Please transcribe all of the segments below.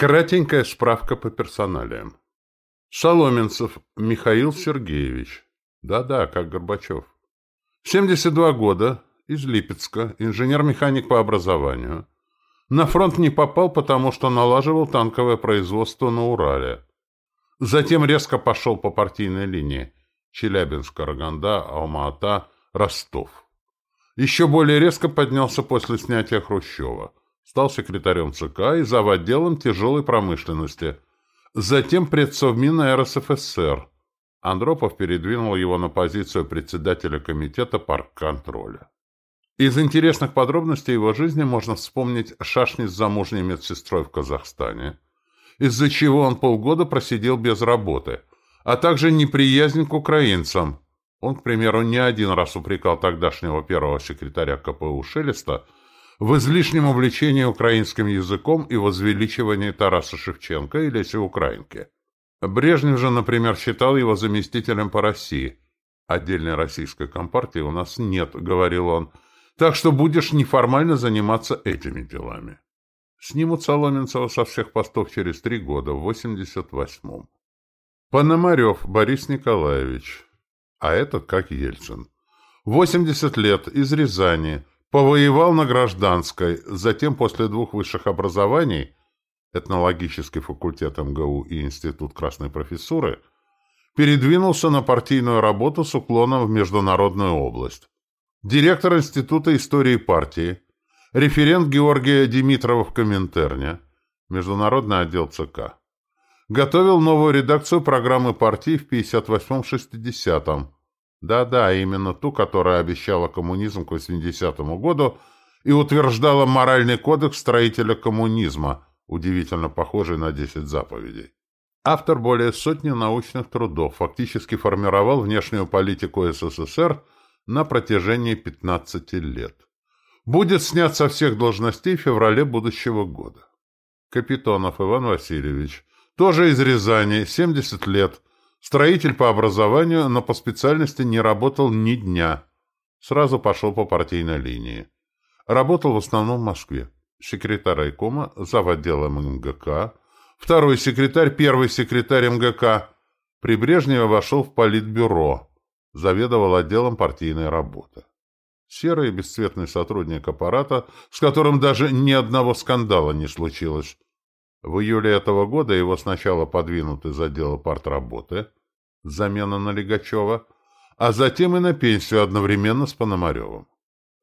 Кратенькая справка по персоналиям. Соломенцев Михаил Сергеевич. Да-да, как Горбачев. 72 года, из Липецка, инженер-механик по образованию. На фронт не попал, потому что налаживал танковое производство на Урале. Затем резко пошел по партийной линии. Челябинск, Караганда, Алма-Ата, Ростов. Еще более резко поднялся после снятия Хрущева. Стал секретарем ЦК и зав. отделом тяжелой промышленности. Затем предсовмина РСФСР. Андропов передвинул его на позицию председателя комитета парк-контроля. Из интересных подробностей его жизни можно вспомнить шашни с замужней медсестрой в Казахстане, из-за чего он полгода просидел без работы, а также неприязнь к украинцам. Он, к примеру, не один раз упрекал тогдашнего первого секретаря КПУ Шелеста в излишнем увлечении украинским языком и возвеличивании Тараса Шевченко и Леси Украинки. Брежнев же, например, считал его заместителем по России. «Отдельной российской компартии у нас нет», — говорил он, — так что будешь неформально заниматься этими делами. Снимут Соломенцева со всех постов через три года, в 88-м. Пономарев Борис Николаевич. А этот как Ельцин. 80 лет, из Рязани. Повоевал на гражданской, затем после двух высших образований, этнологический факультет МГУ и Институт Красной Профессуры, передвинулся на партийную работу с уклоном в международную область директор Института истории партии, референт Георгия Димитрова в Коминтерне, международный отдел ЦК. Готовил новую редакцию программы партии в 58-60-м. Да-да, именно ту, которая обещала коммунизм к 80-му году и утверждала моральный кодекс строителя коммунизма, удивительно похожий на 10 заповедей. Автор более сотни научных трудов, фактически формировал внешнюю политику СССР – на протяжении 15 лет. Будет снят со всех должностей в феврале будущего года. Капитонов Иван Васильевич, тоже из Рязани, 70 лет, строитель по образованию, но по специальности не работал ни дня. Сразу пошел по партийной линии. Работал в основном в Москве. Секретарь райкома, зав. отделом МГК, второй секретарь, первый секретарь МГК. При Брежневе вошел в политбюро заведовал отделом партийной работы. Серый и бесцветный сотрудник аппарата, с которым даже ни одного скандала не случилось. В июле этого года его сначала подвинут из отдела партработы, замена на Легачева, а затем и на пенсию одновременно с Пономаревым.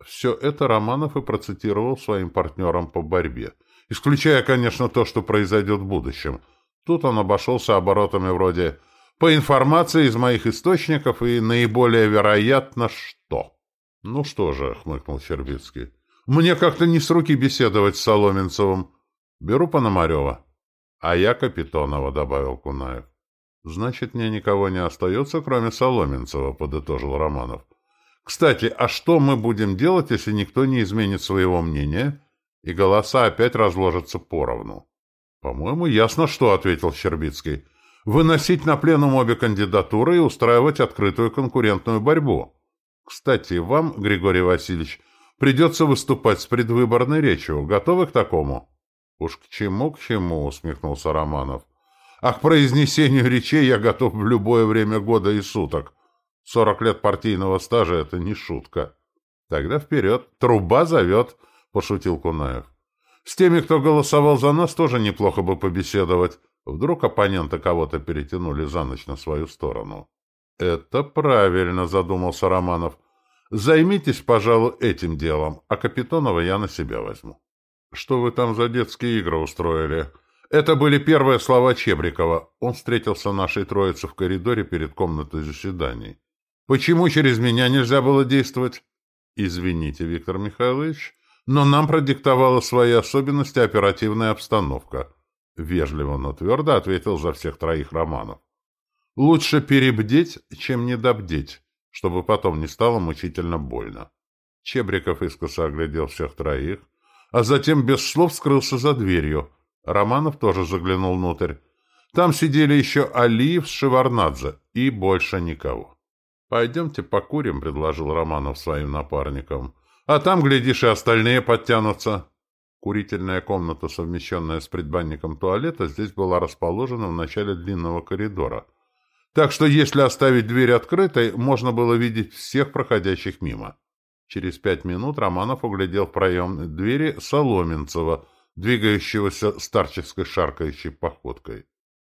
Все это Романов и процитировал своим партнерам по борьбе, исключая, конечно, то, что произойдет в будущем. Тут он обошелся оборотами вроде по информации из моих источников и наиболее вероятно, что. Ну что же, хмыкнул Щербицкий. Мне как-то не с руки беседовать с Соломенцевым. Беру Пономарева. А я Капитонова, добавил Кунаев. Значит, мне никого не остается, кроме Соломенцева, подытожил Романов. Кстати, а что мы будем делать, если никто не изменит своего мнения, и голоса опять разложатся поровну? По-моему, ясно что, ответил Щербицкий выносить на пленум обе кандидатуры и устраивать открытую конкурентную борьбу. Кстати, вам, Григорий Васильевич, придется выступать с предвыборной речью. Готовы к такому? — Уж к чему, к чему, — усмехнулся Романов. — А к произнесению речей я готов в любое время года и суток. Сорок лет партийного стажа — это не шутка. — Тогда вперед. Труба зовет, — пошутил Кунаев. — С теми, кто голосовал за нас, тоже неплохо бы побеседовать. Вдруг оппоненты кого-то перетянули за ночь на свою сторону. «Это правильно», — задумался Романов. «Займитесь, пожалуй, этим делом, а Капитонова я на себя возьму». «Что вы там за детские игры устроили?» Это были первые слова Чебрикова. Он встретился нашей троице в коридоре перед комнатой заседаний. «Почему через меня нельзя было действовать?» «Извините, Виктор Михайлович, но нам продиктовала свои особенности оперативная обстановка». Вежливо, но твердо ответил за всех троих Романов. Лучше перебдеть, чем недобдеть, чтобы потом не стало мучительно больно. Чебриков искоса оглядел всех троих, а затем без слов скрылся за дверью. Романов тоже заглянул внутрь. Там сидели еще Алиев с Шеварнадзе и больше никого. «Пойдемте покурим», — предложил Романов своим напарникам. «А там, глядишь, и остальные подтянутся». Курительная комната, совмещенная с предбанником туалета, здесь была расположена в начале длинного коридора. Так что, если оставить дверь открытой, можно было видеть всех проходящих мимо. Через пять минут Романов углядел в проем двери Соломенцева, двигающегося старческой шаркающей походкой.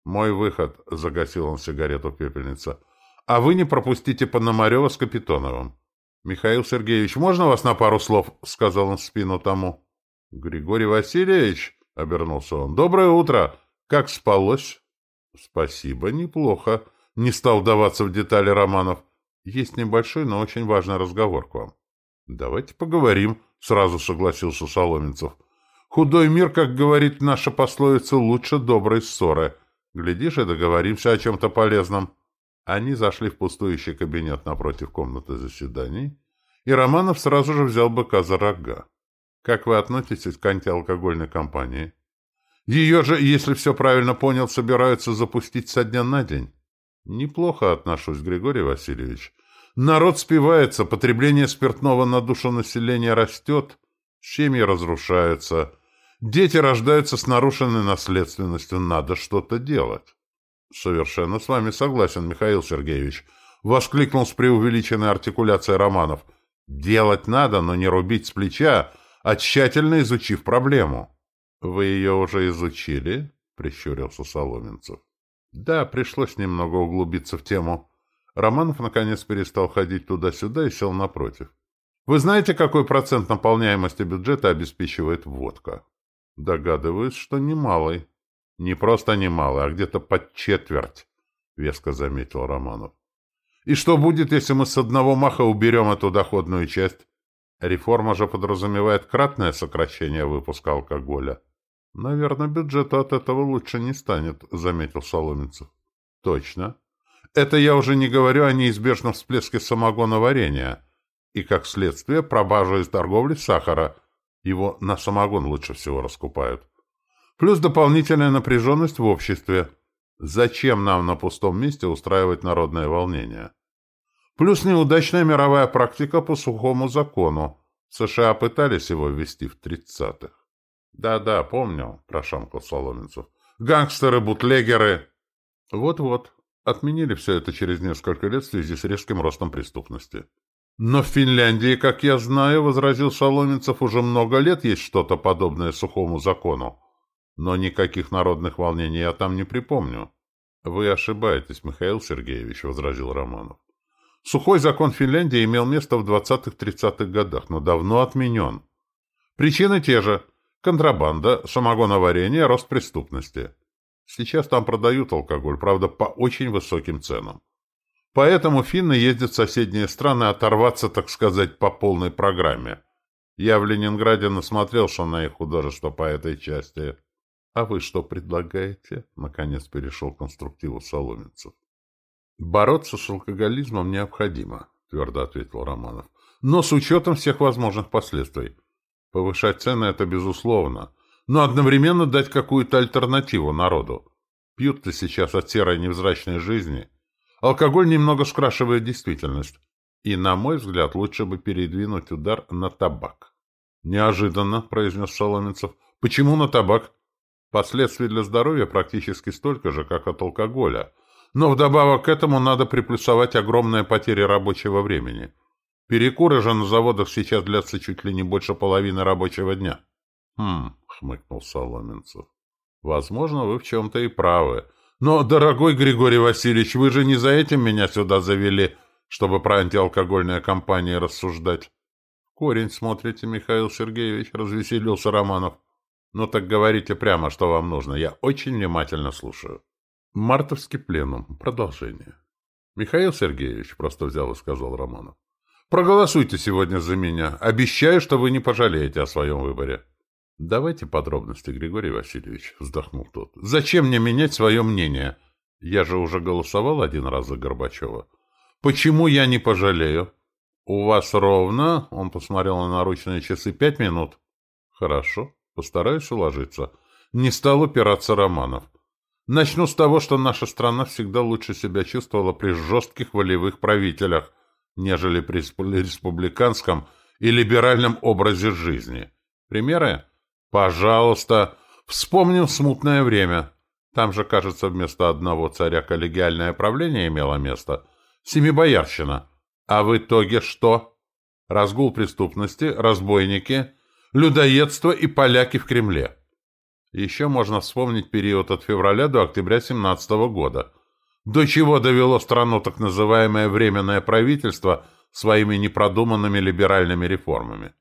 «Мой выход», — загасил он сигарету пепельница. «А вы не пропустите Пономарева с Капитоновым». «Михаил Сергеевич, можно вас на пару слов?» — сказал он в спину тому. «Григорий Васильевич?» — обернулся он. «Доброе утро! Как спалось?» «Спасибо, неплохо», — не стал вдаваться в детали Романов. «Есть небольшой, но очень важный разговор к вам». «Давайте поговорим», — сразу согласился Соломенцев. «Худой мир, как говорит наша пословица, лучше доброй ссоры. Глядишь, и договоримся о чем-то полезном». Они зашли в пустующий кабинет напротив комнаты заседаний, и Романов сразу же взял быка за рога. «Как вы относитесь к антиалкогольной кампании?» «Ее же, если все правильно понял, собираются запустить со дня на день». «Неплохо отношусь, Григорий Васильевич». Народ спивается, потребление спиртного на душу населения растет, семьи разрушаются, дети рождаются с нарушенной наследственностью, надо что-то делать. Совершенно с вами согласен, Михаил Сергеевич, воскликнул с преувеличенной артикуляцией Романов. Делать надо, но не рубить с плеча, а тщательно изучив проблему. Вы ее уже изучили? Прищурился Соломенцев. Да, пришлось немного углубиться в тему. Романов, наконец, перестал ходить туда-сюда и сел напротив. «Вы знаете, какой процент наполняемости бюджета обеспечивает водка?» «Догадываюсь, что немалый». «Не просто немалый, а где-то под четверть», — веско заметил Романов. «И что будет, если мы с одного маха уберем эту доходную часть? Реформа же подразумевает кратное сокращение выпуска алкоголя». «Наверное, бюджету от этого лучше не станет», — заметил Соломенцев. «Точно. Это я уже не говорю о неизбежном всплеске самогоноварения и, как следствие, пробажу из торговли сахара. Его на самогон лучше всего раскупают. Плюс дополнительная напряженность в обществе. Зачем нам на пустом месте устраивать народное волнение? Плюс неудачная мировая практика по сухому закону. США пытались его ввести в тридцатых. «Да-да, помню», — прошамкал Соломенцев. «Гангстеры, бутлегеры». «Вот-вот. Отменили все это через несколько лет в связи с резким ростом преступности. «Но в Финляндии, как я знаю, — возразил Соломенцев, — уже много лет есть что-то подобное сухому закону. Но никаких народных волнений я там не припомню». «Вы ошибаетесь, Михаил Сергеевич», — возразил Романов. «Сухой закон Финляндии имел место в 20-30-х годах, но давно отменен. Причины те же — контрабанда, самогоноварение, рост преступности». Сейчас там продают алкоголь, правда, по очень высоким ценам. Поэтому финны ездят в соседние страны оторваться, так сказать, по полной программе. Я в Ленинграде насмотрелся на их художество по этой части. А вы что предлагаете? Наконец перешел к конструктиву Соломенцев. Бороться с алкоголизмом необходимо, твердо ответил Романов. Но с учетом всех возможных последствий. Повышать цены – это безусловно но одновременно дать какую-то альтернативу народу. Пьют-то сейчас от серой невзрачной жизни. Алкоголь немного скрашивает действительность. И, на мой взгляд, лучше бы передвинуть удар на табак. «Неожиданно», — произнес Соломенцев. «Почему на табак?» Последствий для здоровья практически столько же, как от алкоголя. Но вдобавок к этому надо приплюсовать огромные потери рабочего времени. Перекуры же на заводах сейчас длятся чуть ли не больше половины рабочего дня. «Хм», — хмыкнул Соломенцев. «Возможно, вы в чем-то и правы. Но, дорогой Григорий Васильевич, вы же не за этим меня сюда завели, чтобы про антиалкогольные компании рассуждать». «Корень смотрите, Михаил Сергеевич», — развеселился Романов. «Ну так говорите прямо, что вам нужно. Я очень внимательно слушаю». «Мартовский пленум. Продолжение». «Михаил Сергеевич», — просто взял и сказал Романов. «Проголосуйте сегодня за меня. Обещаю, что вы не пожалеете о своем выборе». «Давайте подробности, Григорий Васильевич», — вздохнул тот. «Зачем мне менять свое мнение? Я же уже голосовал один раз за Горбачева. Почему я не пожалею?» «У вас ровно...» — он посмотрел на наручные часы. «Пять минут». «Хорошо. Постараюсь уложиться». Не стал упираться Романов. Начну с того, что наша страна всегда лучше себя чувствовала при жестких волевых правителях, нежели при республиканском и либеральном образе жизни. Примеры? Пожалуйста, вспомним смутное время. Там же, кажется, вместо одного царя коллегиальное правление имело место. Семибоярщина. А в итоге что? Разгул преступности, разбойники, людоедство и поляки в Кремле. Еще можно вспомнить период от февраля до октября 17 года. До чего довело страну так называемое Временное правительство своими непродуманными либеральными реформами.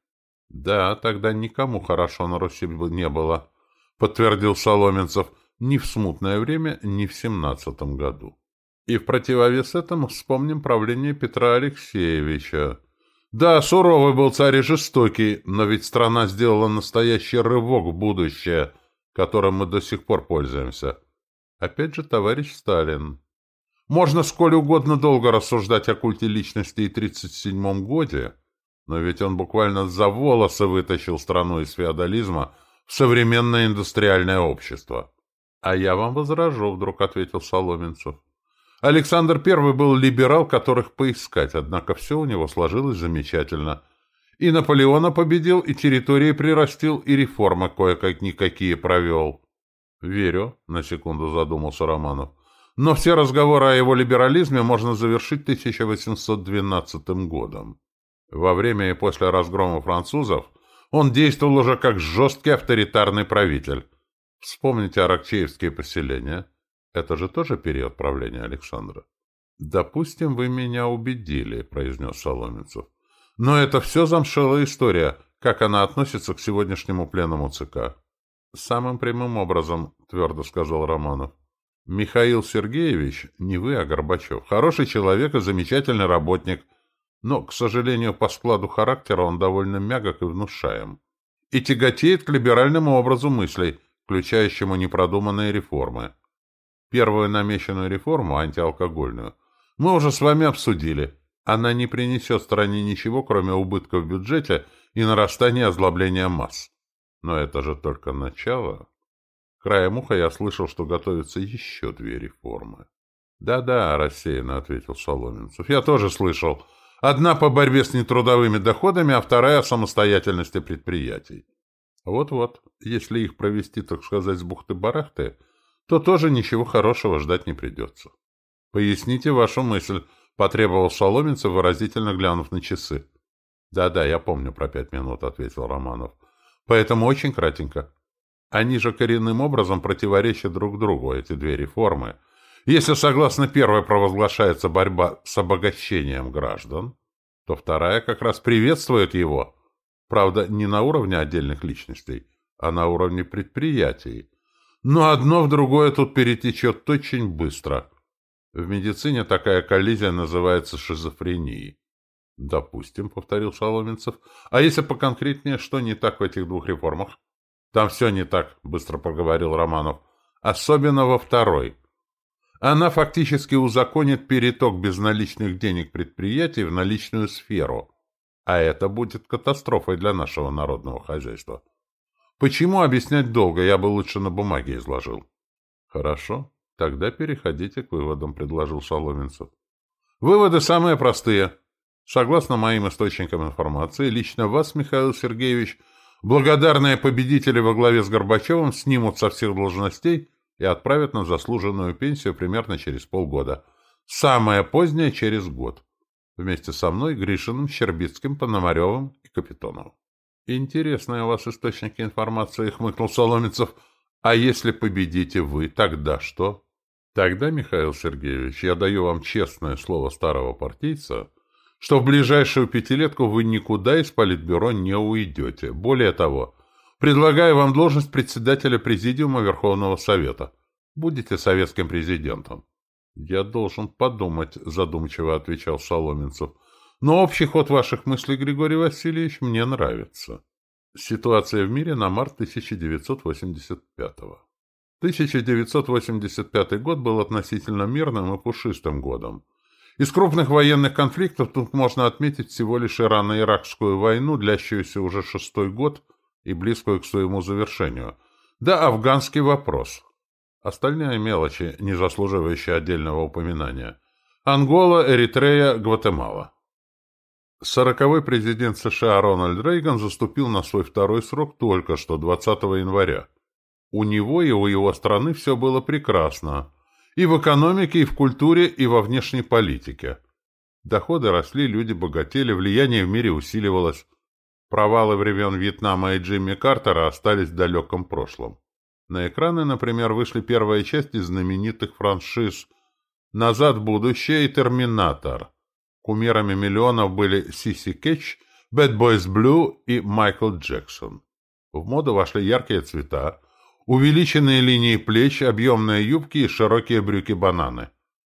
Да, тогда никому хорошо на Руси не было, подтвердил Соломенцев, ни в смутное время, ни в семнадцатом году. И в противовес этому вспомним правление Петра Алексеевича. Да, суровый был царь и жестокий, но ведь страна сделала настоящий рывок в будущее, которым мы до сих пор пользуемся. Опять же, товарищ Сталин. Можно сколь угодно долго рассуждать о культе личности и 37-м годе, но ведь он буквально за волосы вытащил страну из феодализма в современное индустриальное общество. — А я вам возражу, — вдруг ответил Соломенцев. Александр I был либерал, которых поискать, однако все у него сложилось замечательно. И Наполеона победил, и территории прирастил, и реформы кое-как-никакие провел. — Верю, — на секунду задумался Романов. — Но все разговоры о его либерализме можно завершить 1812 годом. Во время и после разгрома французов он действовал уже как жесткий авторитарный правитель. Вспомните аракчеевские поселения. Это же тоже период правления Александра. «Допустим, вы меня убедили», — произнес Соломенцев. «Но это все замшелая история. Как она относится к сегодняшнему пленному ЦК?» «Самым прямым образом», — твердо сказал Романов. «Михаил Сергеевич, не вы, а Горбачев. Хороший человек и замечательный работник, но, к сожалению, по складу характера он довольно мягок и внушаем. И тяготеет к либеральному образу мыслей, включающему непродуманные реформы. Первую намеченную реформу, антиалкогольную, мы уже с вами обсудили. Она не принесет стране ничего, кроме убытков в бюджете и нарастания озлобления масс. Но это же только начало. Краем уха я слышал, что готовятся еще две реформы. «Да-да», — рассеянно ответил Соломенцев. «Я тоже слышал. Одна по борьбе с нетрудовыми доходами, а вторая о самостоятельности предприятий. Вот-вот, если их провести, так сказать, с бухты-барахты, то тоже ничего хорошего ждать не придется. Поясните вашу мысль, потребовал Соломенцев, выразительно глянув на часы. Да-да, я помню про пять минут, ответил Романов. Поэтому очень кратенько. Они же коренным образом противоречат друг другу, эти две реформы — если, согласно первой, провозглашается борьба с обогащением граждан, то вторая как раз приветствует его. Правда, не на уровне отдельных личностей, а на уровне предприятий. Но одно в другое тут перетечет очень быстро. В медицине такая коллизия называется шизофренией. «Допустим», — повторил Соломенцев. «А если поконкретнее, что не так в этих двух реформах?» «Там все не так», — быстро проговорил Романов. «Особенно во второй». Она фактически узаконит переток безналичных денег предприятий в наличную сферу. А это будет катастрофой для нашего народного хозяйства. Почему объяснять долго, я бы лучше на бумаге изложил. Хорошо, тогда переходите к выводам, предложил Соломенцев. Выводы самые простые. Согласно моим источникам информации, лично вас, Михаил Сергеевич, благодарные победители во главе с Горбачевым снимут со всех должностей и отправят на заслуженную пенсию примерно через полгода. Самое позднее через год. Вместе со мной, Гришиным, Щербицким, Пономаревым и Капитоновым. Интересные у вас источники информации, хмыкнул Соломенцев. А если победите вы, тогда что? Тогда, Михаил Сергеевич, я даю вам честное слово старого партийца, что в ближайшую пятилетку вы никуда из Политбюро не уйдете. Более того, Предлагаю вам должность председателя Президиума Верховного Совета. Будете советским президентом. Я должен подумать, задумчиво отвечал Соломенцев. Но общий ход ваших мыслей, Григорий Васильевич, мне нравится. Ситуация в мире на март 1985 -го. 1985 год был относительно мирным и пушистым годом. Из крупных военных конфликтов тут можно отметить всего лишь Ирано-Иракскую войну, длящуюся уже шестой год – и близкую к своему завершению. Да, афганский вопрос. Остальные мелочи, не заслуживающие отдельного упоминания. Ангола, Эритрея, Гватемала. Сороковой президент США Рональд Рейган заступил на свой второй срок только что, 20 января. У него и у его страны все было прекрасно. И в экономике, и в культуре, и во внешней политике. Доходы росли, люди богатели, влияние в мире усиливалось. Провалы времен Вьетнама и Джимми Картера остались в далеком прошлом. На экраны, например, вышли первая часть из знаменитых франшиз «Назад в будущее» и «Терминатор». Кумирами миллионов были Сиси Кетч, Bad Boys Blue и Майкл Джексон. В моду вошли яркие цвета, увеличенные линии плеч, объемные юбки и широкие брюки-бананы.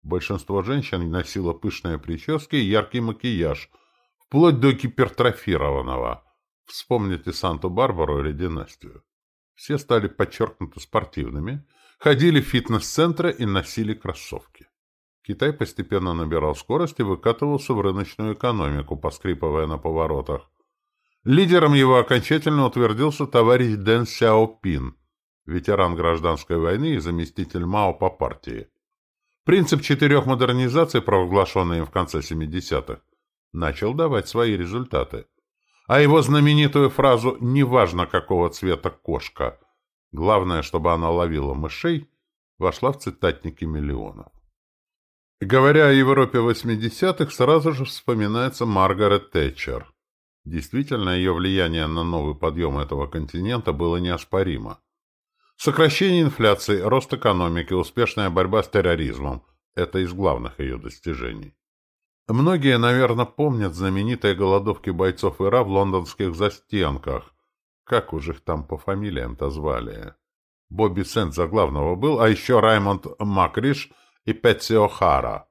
Большинство женщин носило пышные прически и яркий макияж, вплоть до гипертрофированного. Вспомните Санту-Барбару или Династию. Все стали подчеркнуто спортивными, ходили в фитнес-центры и носили кроссовки. Китай постепенно набирал скорость и выкатывался в рыночную экономику, поскрипывая на поворотах. Лидером его окончательно утвердился товарищ Дэн Сяопин, ветеран гражданской войны и заместитель Мао по партии. Принцип четырех модернизаций, провозглашенный им в конце 70-х, начал давать свои результаты а его знаменитую фразу «неважно, какого цвета кошка», главное, чтобы она ловила мышей, вошла в цитатники миллионов. Говоря о Европе 80-х, сразу же вспоминается Маргарет Тэтчер. Действительно, ее влияние на новый подъем этого континента было неоспоримо. Сокращение инфляции, рост экономики, успешная борьба с терроризмом – это из главных ее достижений. Многие, наверное, помнят знаменитые голодовки бойцов ИРА в лондонских застенках. Как уж их там по фамилиям-то звали? Бобби Сент за главного был, а еще Раймонд Макриш и Пэтси О'Хара.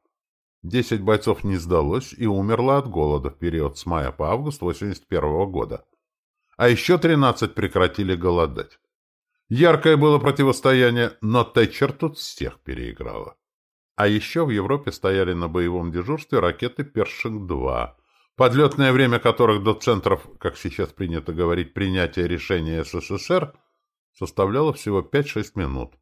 Десять бойцов не сдалось и умерло от голода в период с мая по август 81 года. А еще тринадцать прекратили голодать. Яркое было противостояние, но Тэтчер тут всех переиграла. А еще в Европе стояли на боевом дежурстве ракеты «Першинг-2», подлетное время которых до центров, как сейчас принято говорить, принятия решения СССР, составляло всего 5-6 минут.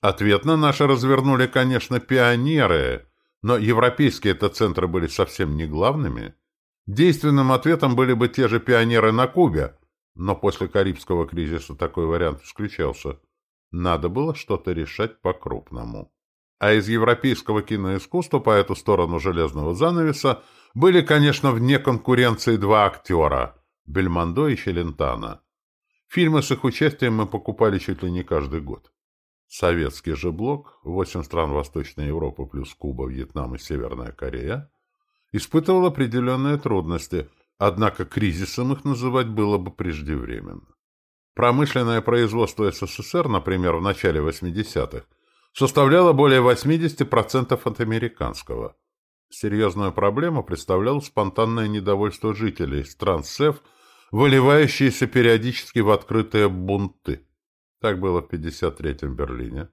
Ответно наши развернули, конечно, пионеры, но европейские-то центры были совсем не главными. Действенным ответом были бы те же пионеры на Кубе, но после Карибского кризиса такой вариант исключался. Надо было что-то решать по-крупному. А из европейского киноискусства по эту сторону железного занавеса были, конечно, вне конкуренции два актера – Бельмондо и Челентано. Фильмы с их участием мы покупали чуть ли не каждый год. Советский же блок, восемь стран Восточной Европы плюс Куба, Вьетнам и Северная Корея, испытывал определенные трудности, однако кризисом их называть было бы преждевременно. Промышленное производство СССР, например, в начале 80-х, составляло более 80% от американского. Серьезную проблему представляло спонтанное недовольство жителей стран СЭФ, выливающееся периодически в открытые бунты. Так было в 53-м Берлине,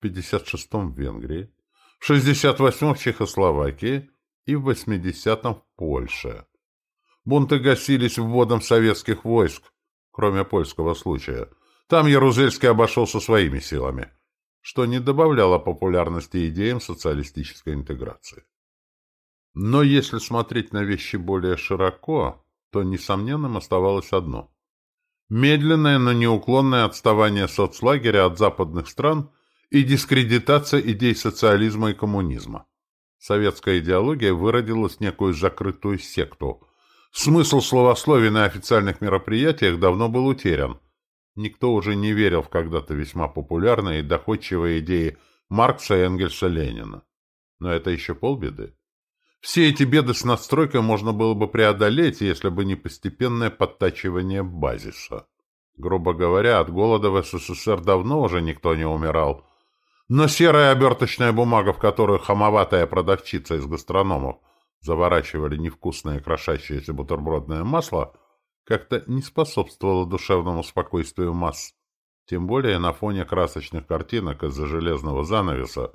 в 56-м в Венгрии, в 68-м в Чехословакии и в 80-м в Польше. Бунты гасились вводом советских войск, кроме польского случая. Там Ярузельский обошелся своими силами – что не добавляло популярности идеям социалистической интеграции. Но если смотреть на вещи более широко, то несомненным оставалось одно. Медленное, но неуклонное отставание соцлагеря от западных стран и дискредитация идей социализма и коммунизма. Советская идеология выродилась в некую закрытую секту. Смысл словословия на официальных мероприятиях давно был утерян – Никто уже не верил в когда-то весьма популярные и доходчивые идеи Маркса, Энгельса, Ленина. Но это еще полбеды. Все эти беды с надстройкой можно было бы преодолеть, если бы не постепенное подтачивание базиса. Грубо говоря, от голода в СССР давно уже никто не умирал. Но серая оберточная бумага, в которую хамоватая продавщица из гастрономов заворачивали невкусное крошащееся бутербродное масло – как-то не способствовало душевному спокойствию масс. Тем более на фоне красочных картинок из-за железного занавеса,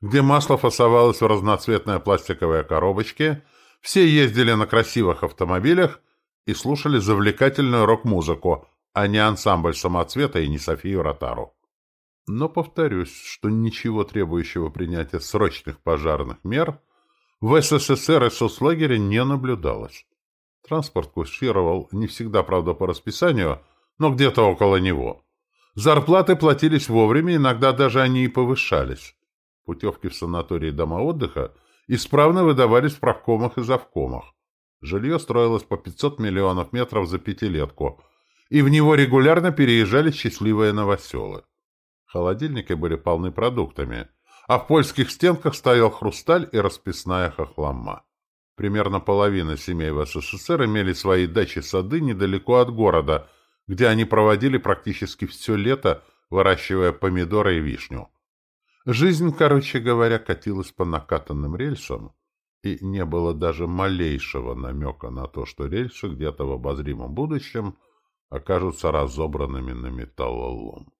где масло фасовалось в разноцветные пластиковые коробочки, все ездили на красивых автомобилях и слушали завлекательную рок-музыку, а не ансамбль самоцвета и не Софию Ротару. Но повторюсь, что ничего требующего принятия срочных пожарных мер в СССР и соцлагере не наблюдалось. Транспорт курсировал не всегда, правда, по расписанию, но где-то около него. Зарплаты платились вовремя, иногда даже они и повышались. Путевки в санатории дома отдыха исправно выдавались в правкомах и завкомах. Жилье строилось по 500 миллионов метров за пятилетку, и в него регулярно переезжали счастливые новоселы. Холодильники были полны продуктами, а в польских стенках стоял хрусталь и расписная хохлома. Примерно половина семей в СССР имели свои дачи-сады недалеко от города, где они проводили практически все лето, выращивая помидоры и вишню. Жизнь, короче говоря, катилась по накатанным рельсам, и не было даже малейшего намека на то, что рельсы где-то в обозримом будущем окажутся разобранными на металлолом.